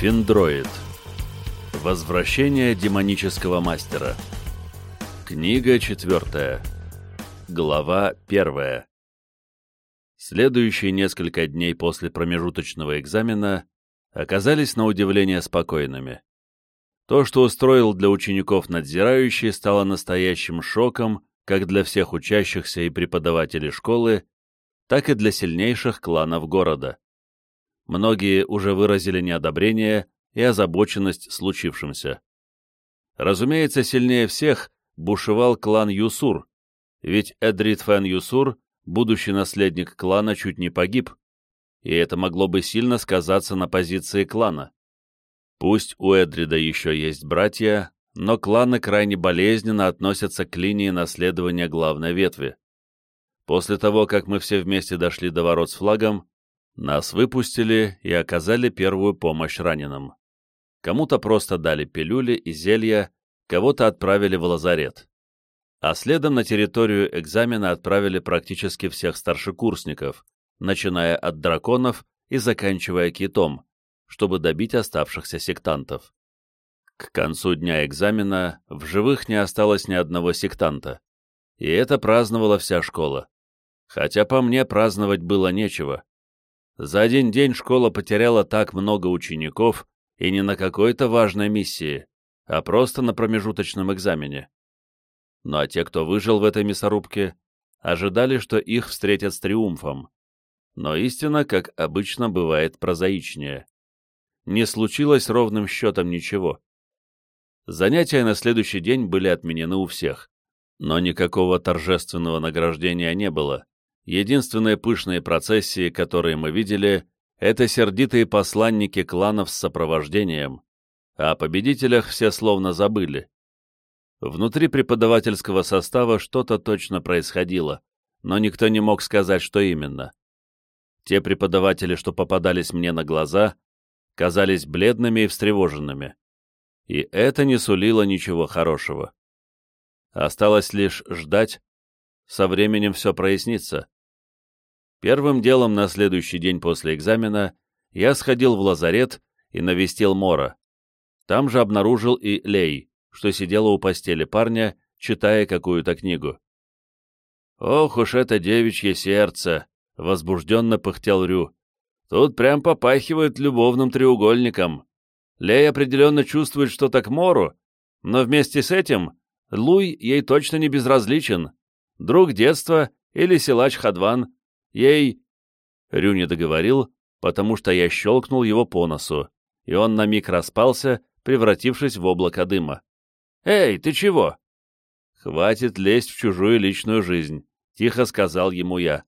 Финдроид. Возвращение демонического мастера. Книга четвертая. Глава первая. Следующие несколько дней после промежуточного экзамена оказались на удивление спокойными. То, что устроил для учеников надзирающий, стало настоящим шоком как для всех учащихся и преподавателей школы, так и для сильнейших кланов города. Многие уже выразили неодобрение и озабоченность случившимся. Разумеется, сильнее всех бушевал клан Юсур, ведь Эдрит Фен Юсур, будущий наследник клана, чуть не погиб, и это могло бы сильно сказаться на позиции клана. Пусть у Эдрида еще есть братья, но кланы крайне болезненно относятся к линии наследования главной ветви. После того, как мы все вместе дошли до ворот с флагом, нас выпустили и оказали первую помощь раненым. Кому-то просто дали пилюли и зелья, кого-то отправили в лазарет. А следом на территорию экзамена отправили практически всех старшекурсников, начиная от драконов и заканчивая китом, чтобы добить оставшихся сектантов. К концу дня экзамена в живых не осталось ни одного сектанта, и это праздновала вся школа. Хотя по мне праздновать было нечего. За один день школа потеряла так много учеников, и не на какой-то важной миссии, а просто на промежуточном экзамене. Ну а те, кто выжил в этой мясорубке, ожидали, что их встретят с триумфом. Но истина, как обычно, бывает прозаичнее. Не случилось ровным счетом ничего. Занятия на следующий день были отменены у всех, но никакого торжественного награждения не было, Единственные пышные процессии, которые мы видели, это сердитые посланники кланов с сопровождением, а о победителях все словно забыли. Внутри преподавательского состава что-то точно происходило, но никто не мог сказать, что именно. Те преподаватели, что попадались мне на глаза, казались бледными и встревоженными. И это не сулило ничего хорошего. Осталось лишь ждать, со временем все прояснится. Первым делом на следующий день после экзамена я сходил в лазарет и навестил Мора. Там же обнаружил и Лей, что сидела у постели парня, читая какую-то книгу. «Ох уж это девичье сердце!» — возбужденно пыхтел Рю. «Тут прям попахивает любовным треугольником. Лей определенно чувствует что-то к Мору, но вместе с этим Луй ей точно не безразличен. Друг детства или силач Хадван, Ей...» Рю не договорил, потому что я щелкнул его по носу, и он на миг распался, превратившись в облако дыма. «Эй, ты чего?» «Хватит лезть в чужую личную жизнь», — тихо сказал ему я.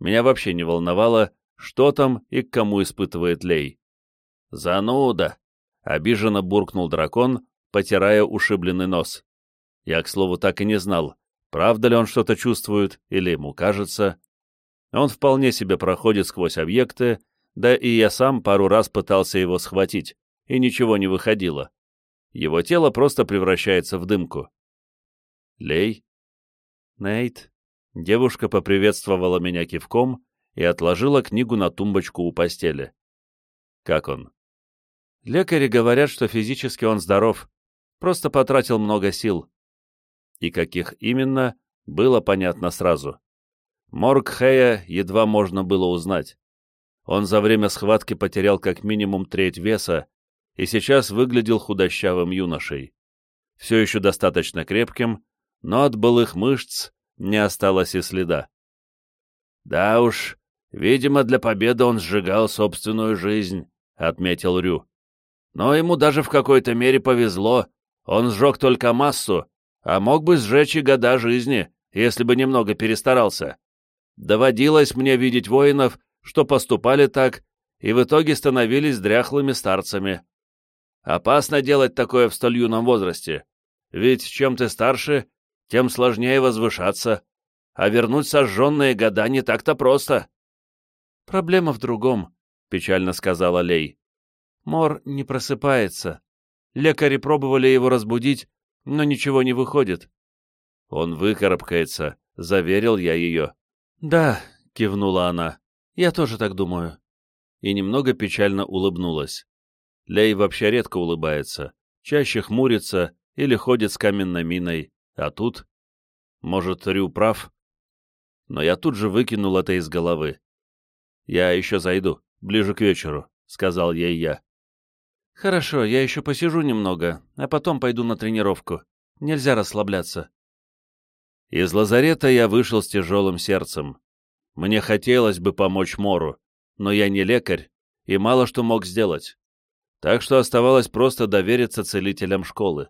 Меня вообще не волновало, что там и к кому испытывает Лей. «Зануда!» — обиженно буркнул дракон, потирая ушибленный нос. Я, к слову, так и не знал, правда ли он что-то чувствует или ему кажется. Он вполне себе проходит сквозь объекты, да и я сам пару раз пытался его схватить, и ничего не выходило. Его тело просто превращается в дымку. Лей? Нейт? Девушка поприветствовала меня кивком и отложила книгу на тумбочку у постели. Как он? Лекари говорят, что физически он здоров, просто потратил много сил. И каких именно, было понятно сразу. Моргхея едва можно было узнать. Он за время схватки потерял как минимум треть веса и сейчас выглядел худощавым юношей. Все еще достаточно крепким, но от былых мышц не осталось и следа. «Да уж, видимо, для победы он сжигал собственную жизнь», — отметил Рю. «Но ему даже в какой-то мере повезло, он сжег только массу, а мог бы сжечь и года жизни, если бы немного перестарался. Доводилось мне видеть воинов, что поступали так, и в итоге становились дряхлыми старцами. Опасно делать такое в столь юном возрасте, ведь чем ты старше, тем сложнее возвышаться, а вернуть сожженные года не так-то просто. «Проблема в другом», — печально сказала Лей. «Мор не просыпается. Лекари пробовали его разбудить, но ничего не выходит». «Он выкарабкается», — заверил я ее. «Да», — кивнула она, — «я тоже так думаю». И немного печально улыбнулась. Лей вообще редко улыбается, чаще хмурится или ходит с каменной миной, а тут... Может, Рю прав? Но я тут же выкинул это из головы. «Я еще зайду, ближе к вечеру», — сказал ей я. «Хорошо, я еще посижу немного, а потом пойду на тренировку. Нельзя расслабляться». Из лазарета я вышел с тяжелым сердцем. Мне хотелось бы помочь Мору, но я не лекарь и мало что мог сделать. Так что оставалось просто довериться целителям школы.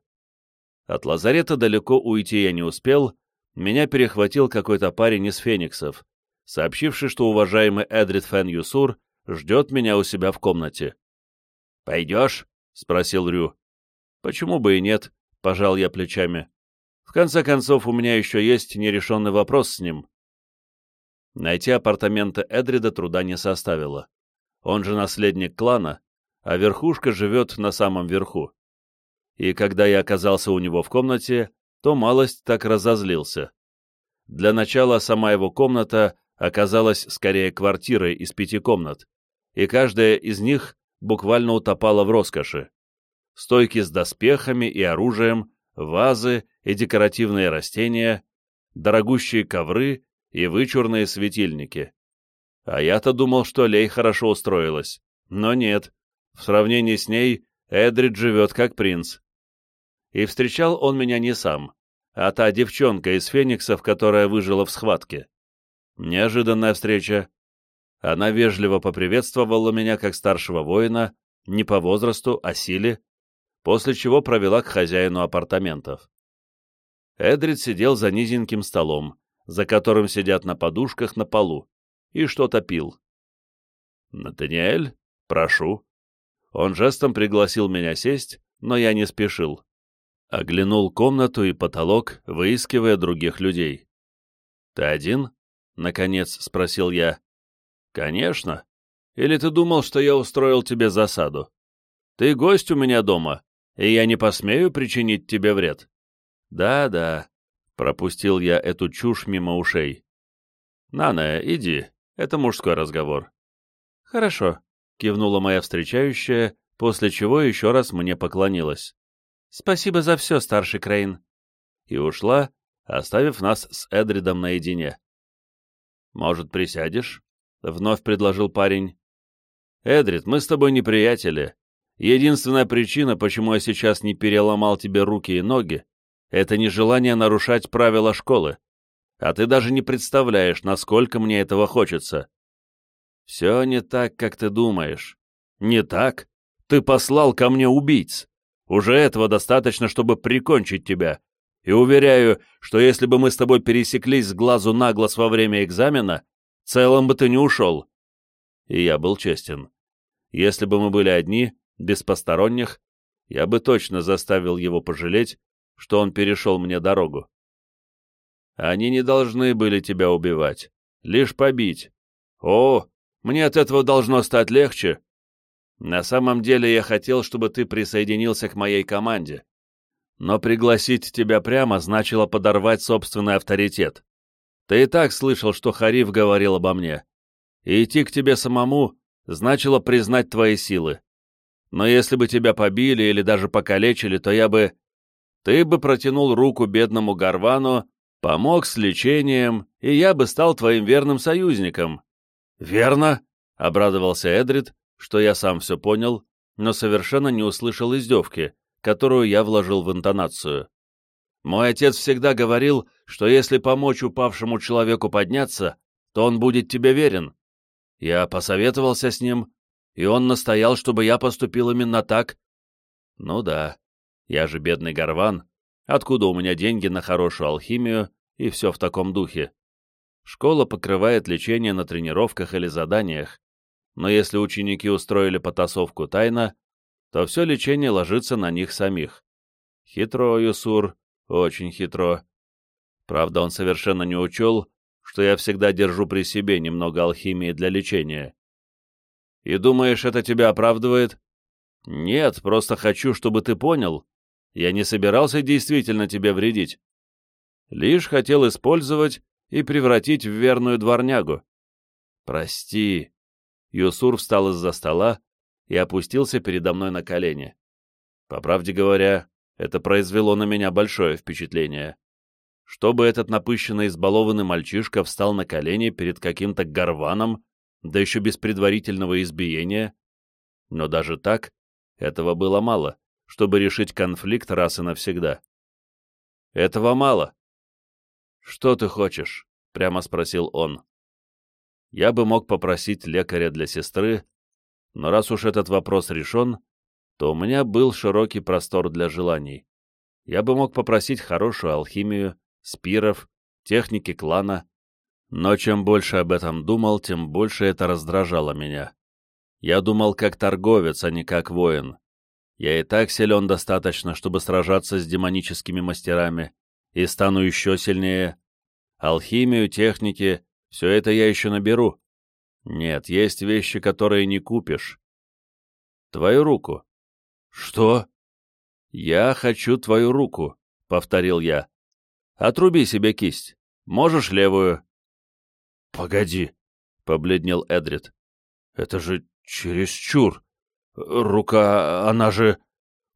От лазарета далеко уйти я не успел, меня перехватил какой-то парень из фениксов, сообщивший, что уважаемый Эдрид Фен Юсур ждет меня у себя в комнате. «Пойдешь?» — спросил Рю. «Почему бы и нет?» — пожал я плечами. «В конце концов, у меня еще есть нерешенный вопрос с ним». Найти апартаменты Эдрида труда не составило. Он же наследник клана, а верхушка живет на самом верху. И когда я оказался у него в комнате, то малость так разозлился. Для начала сама его комната оказалась скорее квартирой из пяти комнат, и каждая из них буквально утопала в роскоши. Стойки с доспехами и оружием, вазы и декоративные растения, дорогущие ковры и вычурные светильники. А я-то думал, что Лей хорошо устроилась. Но нет. В сравнении с ней Эдрид живет как принц. И встречал он меня не сам, а та девчонка из фениксов, которая выжила в схватке. Неожиданная встреча. Она вежливо поприветствовала меня как старшего воина, не по возрасту, а силе, после чего провела к хозяину апартаментов. Эдрид сидел за низеньким столом, за которым сидят на подушках на полу, и что-то пил. «Натаниэль, прошу». Он жестом пригласил меня сесть, но я не спешил. Оглянул комнату и потолок, выискивая других людей. «Ты один?» — наконец спросил я. «Конечно. Или ты думал, что я устроил тебе засаду? Ты гость у меня дома, и я не посмею причинить тебе вред». «Да-да», — пропустил я эту чушь мимо ушей. «Нана, иди, это мужской разговор». «Хорошо», — кивнула моя встречающая, после чего еще раз мне поклонилась. «Спасибо за все, старший Крейн». И ушла, оставив нас с Эдридом наедине. «Может, присядешь?» — вновь предложил парень. «Эдрид, мы с тобой не приятели. Единственная причина, почему я сейчас не переломал тебе руки и ноги, это нежелание нарушать правила школы. А ты даже не представляешь, насколько мне этого хочется». «Все не так, как ты думаешь». «Не так? Ты послал ко мне убийц. Уже этого достаточно, чтобы прикончить тебя. И уверяю, что если бы мы с тобой пересеклись с глазу на глаз во время экзамена, целым бы ты не ушел. И я был честен. Если бы мы были одни, без посторонних, я бы точно заставил его пожалеть, что он перешел мне дорогу. Они не должны были тебя убивать, лишь побить. О, мне от этого должно стать легче, на самом деле я хотел, чтобы ты присоединился к моей команде. Но пригласить тебя прямо значило подорвать собственный авторитет. Ты и так слышал, что Хариф говорил обо мне. И идти к тебе самому значило признать твои силы. Но если бы тебя побили или даже покалечили, то я бы... Ты бы протянул руку бедному Гарвану, помог с лечением, и я бы стал твоим верным союзником. «Верно», — обрадовался Эдрид, что я сам все понял, но совершенно не услышал издевки, которую я вложил в интонацию. Мой отец всегда говорил, что если помочь упавшему человеку подняться, то он будет тебе верен. Я посоветовался с ним, и он настоял, чтобы я поступил именно так. Ну да, я же бедный горван, откуда у меня деньги на хорошую алхимию и все в таком духе. Школа покрывает лечение на тренировках или заданиях, но если ученики устроили потасовку тайно, то все лечение ложится на них самих. Хитро, Юсур, очень хитро. Правда, он совершенно не учел, что я всегда держу при себе немного алхимии для лечения. И думаешь, это тебя оправдывает? Нет, просто хочу, чтобы ты понял. Я не собирался действительно тебе вредить. Лишь хотел использовать и превратить в верную дворнягу. Прости, Юсур встал из-за стола и опустился передо мной на колени. По правде говоря, это произвело на меня большое впечатление. Чтобы этот напыщенно избалованный мальчишка встал на колени перед каким-то горваном, да еще без предварительного избиения. Но даже так, этого было мало, чтобы решить конфликт раз и навсегда. Этого мало. «Что ты хочешь?» — прямо спросил он. Я бы мог попросить лекаря для сестры, но раз уж этот вопрос решен, то у меня был широкий простор для желаний. Я бы мог попросить хорошую алхимию, спиров, техники клана, но чем больше об этом думал, тем больше это раздражало меня. Я думал как торговец, а не как воин. Я и так силен достаточно, чтобы сражаться с демоническими мастерами, и стану еще сильнее. Алхимию, техники — все это я еще наберу. Нет, есть вещи, которые не купишь. Твою руку. «Что?» «Я хочу твою руку», — повторил я. «Отруби себе кисть. Можешь левую?» «Погоди», — побледнел Эдрид. «Это же чересчур. Рука, она же...»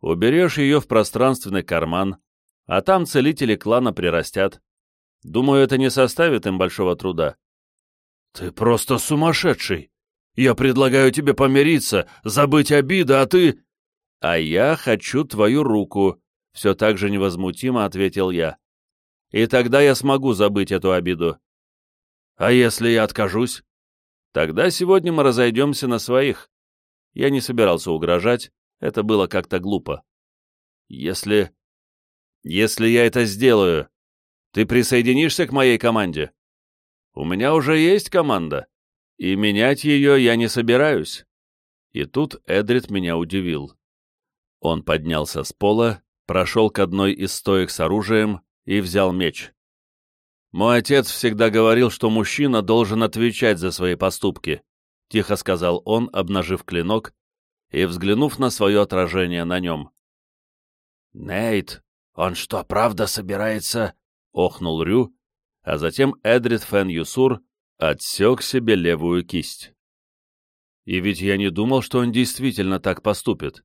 «Уберешь ее в пространственный карман, а там целители клана прирастят. Думаю, это не составит им большого труда». «Ты просто сумасшедший! Я предлагаю тебе помириться, забыть обиды, а ты...» «А я хочу твою руку», — все так же невозмутимо ответил я. «И тогда я смогу забыть эту обиду». «А если я откажусь?» «Тогда сегодня мы разойдемся на своих». Я не собирался угрожать, это было как-то глупо. «Если... если я это сделаю, ты присоединишься к моей команде?» «У меня уже есть команда, и менять ее я не собираюсь». И тут Эдрит меня удивил. Он поднялся с пола, прошел к одной из стоек с оружием и взял меч. «Мой отец всегда говорил, что мужчина должен отвечать за свои поступки», — тихо сказал он, обнажив клинок и взглянув на свое отражение на нем. «Нейт, он что, правда собирается?» — охнул Рю, а затем Эдрид Фен Юсур отсек себе левую кисть. И ведь я не думал, что он действительно так поступит.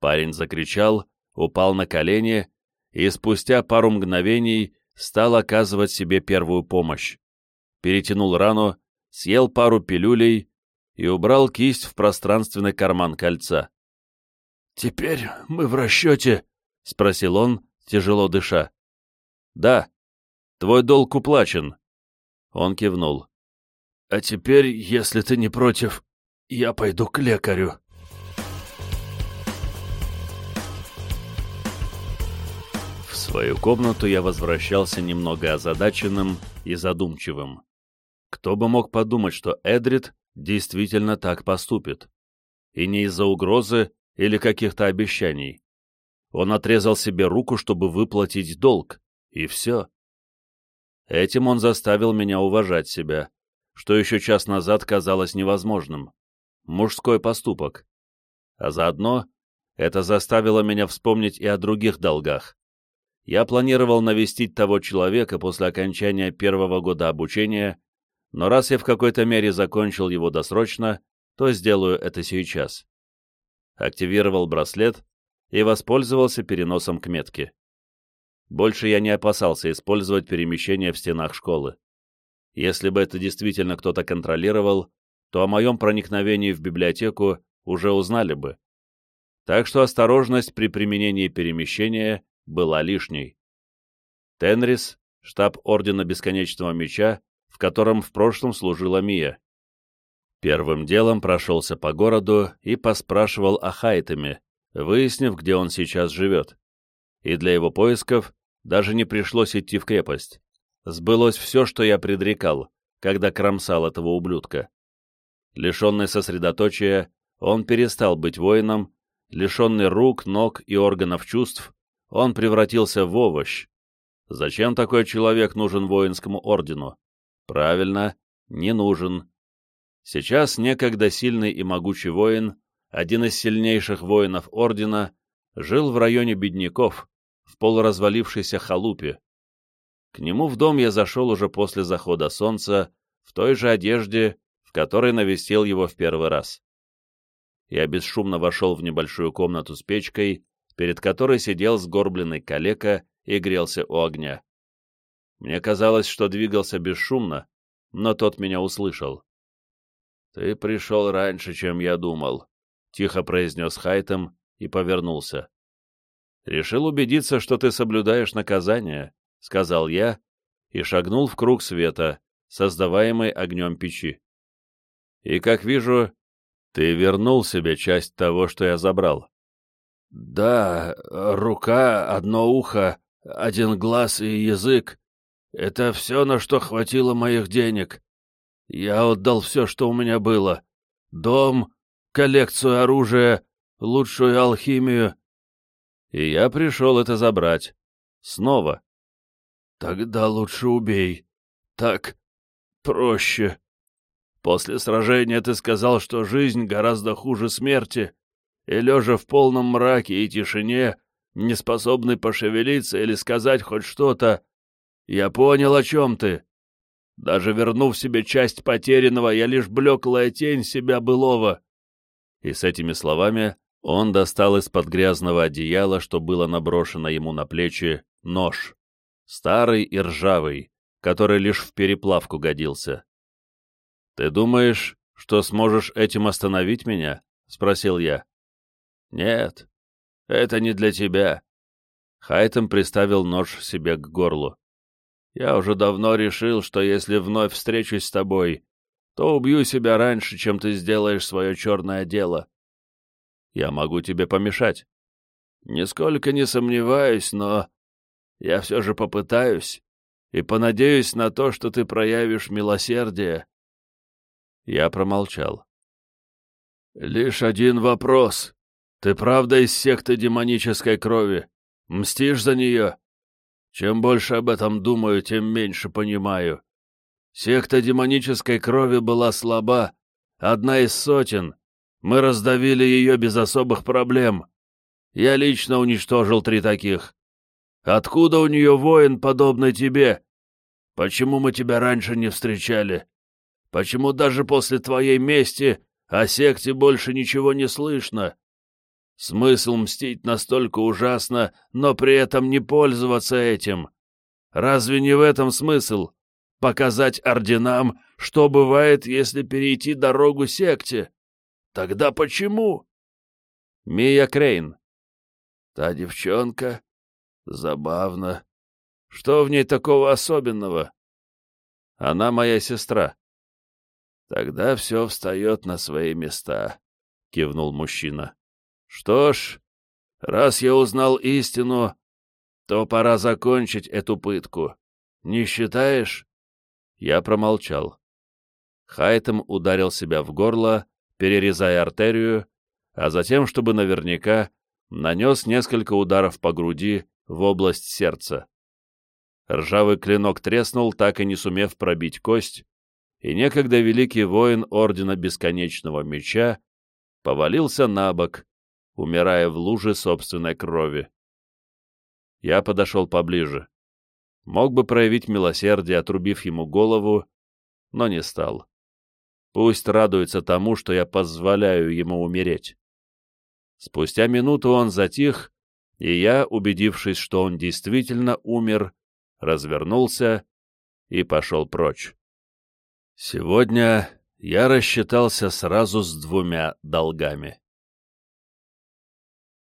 Парень закричал, упал на колени и спустя пару мгновений стал оказывать себе первую помощь. Перетянул рану, съел пару пилюлей и убрал кисть в пространственный карман кольца. «Теперь мы в расчете?» — спросил он, тяжело дыша. «Да. Твой долг уплачен». Он кивнул. «А теперь, если ты не против, я пойду к лекарю». свою комнату я возвращался немного озадаченным и задумчивым. Кто бы мог подумать, что Эдрид действительно так поступит? И не из-за угрозы или каких-то обещаний. Он отрезал себе руку, чтобы выплатить долг, и все. Этим он заставил меня уважать себя, что еще час назад казалось невозможным. Мужской поступок. А заодно это заставило меня вспомнить и о других долгах, я планировал навестить того человека после окончания первого года обучения, но раз я в какой-то мере закончил его досрочно, то сделаю это сейчас. Активировал браслет и воспользовался переносом к метке. Больше я не опасался использовать перемещение в стенах школы. Если бы это действительно кто-то контролировал, то о моем проникновении в библиотеку уже узнали бы. Так что осторожность при применении перемещения была лишней. Тенрис, штаб Ордена Бесконечного Меча, в котором в прошлом служила Мия. Первым делом прошелся по городу и поспрашивал о Хайтеме, выяснив, где он сейчас живет. И для его поисков даже не пришлось идти в крепость. Сбылось все, что я предрекал, когда кромсал этого ублюдка. Лишенный сосредоточия, он перестал быть воином, лишенный рук, ног и органов чувств, он превратился в овощ. Зачем такой человек нужен воинскому ордену? Правильно, не нужен. Сейчас некогда сильный и могучий воин, один из сильнейших воинов ордена, жил в районе бедняков, в полуразвалившейся халупе. К нему в дом я зашел уже после захода солнца, в той же одежде, в которой навестил его в первый раз. я бесшумно вошел в небольшую комнату с печкой, перед которой сидел сгорбленный калека и грелся у огня. Мне казалось, что двигался бесшумно, но тот меня услышал. «Ты пришел раньше, чем я думал», — тихо произнес Хайтем и повернулся. «Решил убедиться, что ты соблюдаешь наказание», — сказал я и шагнул в круг света, создаваемый огнем печи. «И, как вижу, ты вернул себе часть того, что я забрал». «Да, рука, одно ухо, один глаз и язык. Это все, на что хватило моих денег. Я отдал все, что у меня было. Дом, коллекцию оружия, лучшую алхимию. И я пришел это забрать. Снова. Тогда лучше убей. Так проще. После сражения ты сказал, что жизнь гораздо хуже смерти, и, лежа в полном мраке и тишине, не способный пошевелиться или сказать хоть что-то, я понял, о чем ты. Даже вернув себе часть потерянного, я лишь блеклая тень себя былого. И с этими словами он достал из-под грязного одеяла, что было наброшено ему на плечи, нож. Старый и ржавый, который лишь в переплавку годился. «Ты думаешь, что сможешь этим остановить меня?» — спросил я. «Нет, это не для тебя». Хайтем приставил нож себе к горлу. Я уже давно решил, что если вновь встречусь с тобой, то убью себя раньше, чем ты сделаешь свое черное дело. Я могу тебе помешать. Нисколько не сомневаюсь, но я все же попытаюсь и понадеюсь на то, что ты проявишь милосердие. Я промолчал. Лишь один вопрос. Ты правда из секты демонической крови? Мстишь за нее? Чем больше об этом думаю, тем меньше понимаю. Секта демонической крови была слаба, одна из сотен. Мы раздавили ее без особых проблем. Я лично уничтожил три таких. Откуда у нее воин, подобный тебе? Почему мы тебя раньше не встречали? Почему даже после твоей мести о секте больше ничего не слышно? Смысл мстить настолько ужасно, но при этом не пользоваться этим. Разве не в этом смысл? Показать орденам, что бывает, если перейти дорогу секте? Тогда почему? Мия Крейн. Та девчонка? Забавно. Что в ней такого особенного? Она моя сестра. Тогда все встает на свои места, — кивнул мужчина. Что ж, раз я узнал истину, то пора закончить эту пытку. Не считаешь? Я промолчал. Хайтем ударил себя в горло, перерезая артерию, а затем, чтобы наверняка, нанес несколько ударов по груди в область сердца. Ржавый клинок треснул, так и не сумев пробить кость, и некогда великий воин Ордена Бесконечного Меча повалился на бок, умирая в луже собственной крови. Я подошел поближе. Мог бы проявить милосердие, отрубив ему голову, но не стал. Пусть радуется тому, что я позволяю ему умереть. Спустя минуту он затих, и я, убедившись, что он действительно умер, развернулся и пошел прочь. Сегодня я рассчитался сразу с двумя долгами.